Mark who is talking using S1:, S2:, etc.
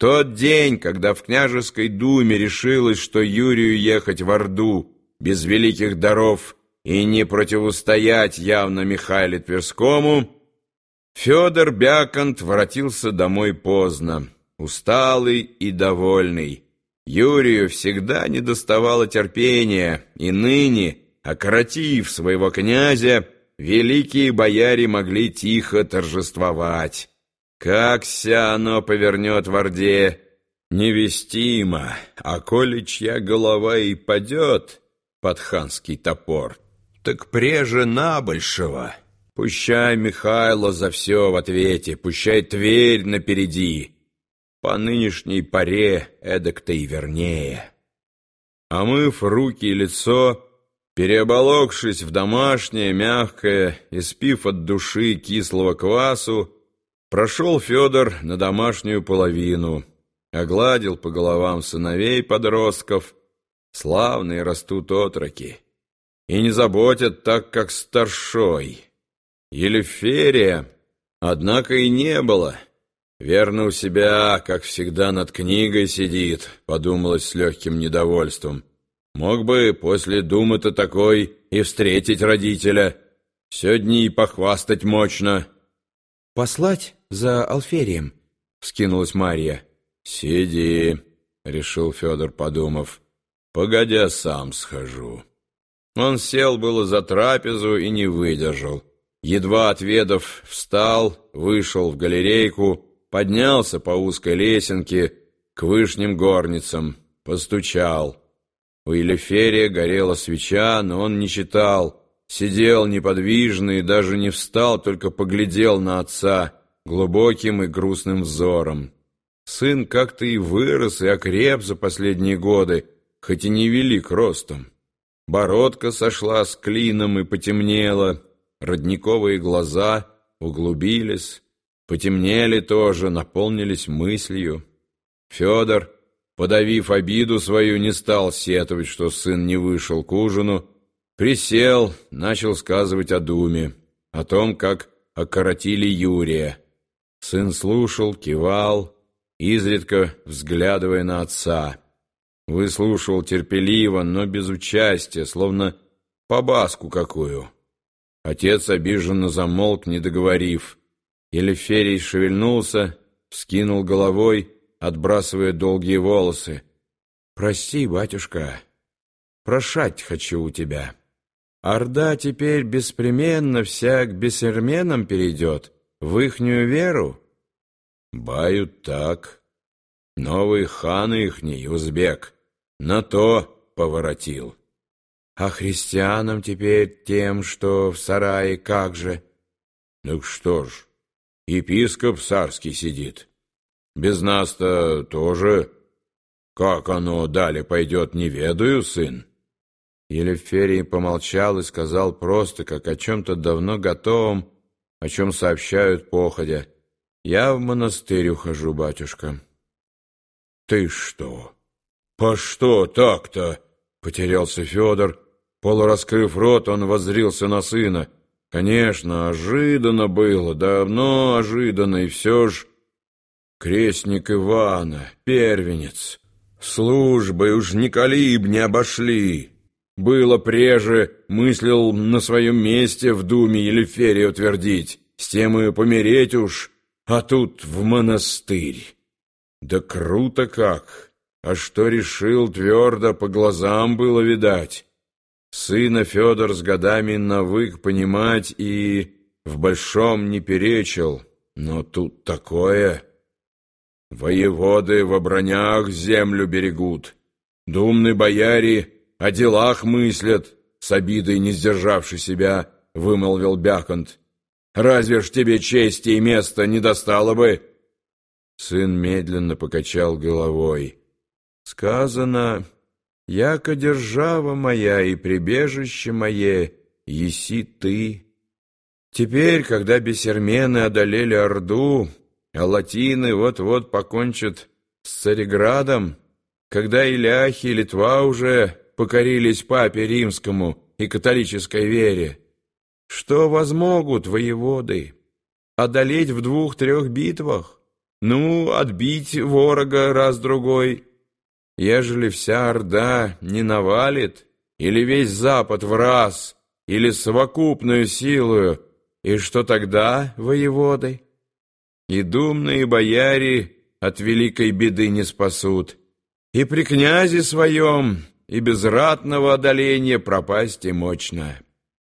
S1: тот день, когда в княжеской думе решилось, что Юрию ехать в Орду без великих даров и не противостоять явно Михаилу Тверскому, Федор Бяконт воротился домой поздно, усталый и довольный. Юрию всегда недоставало терпения, и ныне, окоротив своего князя, великие бояре могли тихо торжествовать. Как ся оно повернет в Орде, невестимо, а коли чья голова и падет под ханский топор, так преже набольшего. Пущай Михайло за все в ответе, пущай Тверь напереди. По нынешней паре эдак-то и вернее. Омыв руки и лицо, переоболокшись в домашнее, мягкое, испив от души кислого квасу, Прошел Федор на домашнюю половину, огладил по головам сыновей подростков. Славные растут отроки. И не заботят так, как старшой. Елеферия, однако, и не было. Верно у себя, как всегда, над книгой сидит, подумалось с легким недовольством. Мог бы после думы-то такой и встретить родителя. Сегодня и похвастать мощно.
S2: «Послать за Алферием?» — вскинулась Марья.
S1: «Сиди», — решил Федор, подумав. «Погодя, сам схожу». Он сел было за трапезу и не выдержал. Едва отведав, встал, вышел в галерейку, поднялся по узкой лесенке к вышним горницам, постучал. У Елеферия горела свеча, но он не читал — Сидел неподвижно и даже не встал, только поглядел на отца глубоким и грустным взором. Сын как-то и вырос, и окреп за последние годы, хоть и не велик ростом. Бородка сошла с клином и потемнела, родниковые глаза углубились, потемнели тоже, наполнились мыслью. Федор, подавив обиду свою, не стал сетовать, что сын не вышел к ужину, Присел, начал сказывать о Думе, о том, как окоротили Юрия. Сын слушал, кивал, изредка взглядывая на отца. Выслушивал терпеливо, но без участия, словно побаску какую. Отец обиженно замолк, не договорив. Елеферий шевельнулся, вскинул головой, отбрасывая долгие волосы. «Прости, батюшка, прошать хочу у тебя». Орда теперь беспременно вся к бессерменам перейдет, в ихнюю веру? Бают так. Новый хан ихний, узбек, на то поворотил.
S2: А христианам теперь тем, что в сарае, как же?
S1: Ну что ж, епископ царский сидит. Без нас-то тоже. Как оно далее пойдет, не ведаю, сын.
S2: Елеферий помолчал и сказал просто, как о чем-то давно готовом, о чем сообщают походя. «Я в монастырь ухожу, батюшка».
S1: «Ты что? По что так-то?» — потерялся Федор. Полураскрыв рот, он воззрился на сына. «Конечно, ожиданно было, давно ожиданно, и все ж...» «Крестник Ивана, первенец, службы уж ни калиб не обошли». Было преже, мыслил на своем месте в думе Елеферия утвердить, с тем и помереть уж, а тут в монастырь. Да круто как! А что решил твердо, по глазам было видать. Сына Федор с годами навык понимать и в большом не перечил, но тут такое... Воеводы в обронях землю берегут, думные бояре о делах мыслят, с обидой не сдержавши себя, вымолвил Бяконт. Разве ж тебе чести и места не достало бы? Сын медленно покачал головой. Сказано, яко держава моя и прибежище мое, еси ты. Теперь, когда бесермены одолели Орду, а латины вот-вот покончат с Цареградом, когда Иляхи и Литва уже покорились папе римскому и католической вере. Что возмогут воеводы? Одолеть в двух-трех битвах?
S2: Ну, отбить ворога раз-другой. Ежели вся Орда не навалит, или весь Запад в раз, или совокупную силою, и что тогда, воеводой? И думные бояре от великой беды не спасут, и при князе своем, и без ратного одоления пропасть и мощно.